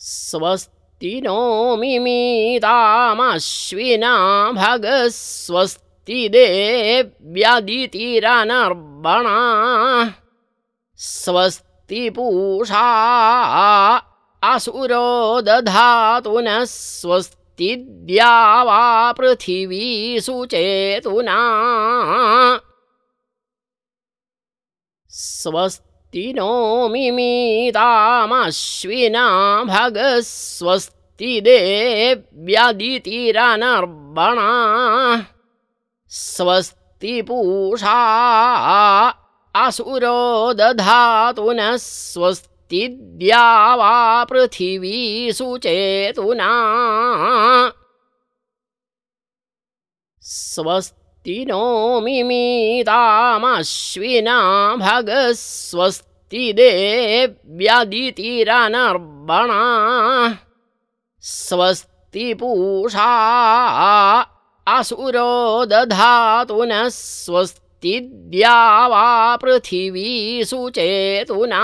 स्वस्ति नो मिमीतामश्विना भगस्वस्ति देव्यदितिरनर्बणा स्वस्ति पूषा असुरो दधातु न स्वस्ति द्या वा पृथिवी सुचेतुना। स्वस्ति नो मिमीतामश्विना भगस्वस्ति देव्यदितिरनर्बणा स्वस्ति पूषा असुरो दधातु न स्वस्ति द्या वा पृथिवी सुचेतुना। स्वस्ति नो मिमीतामश्विना भगस्वस्ति देव्यदितिरनर्बणा स्वस्ति पूषा असुरो दधातु न स्वस्ति द्या वा पृथिवी सुचेतुना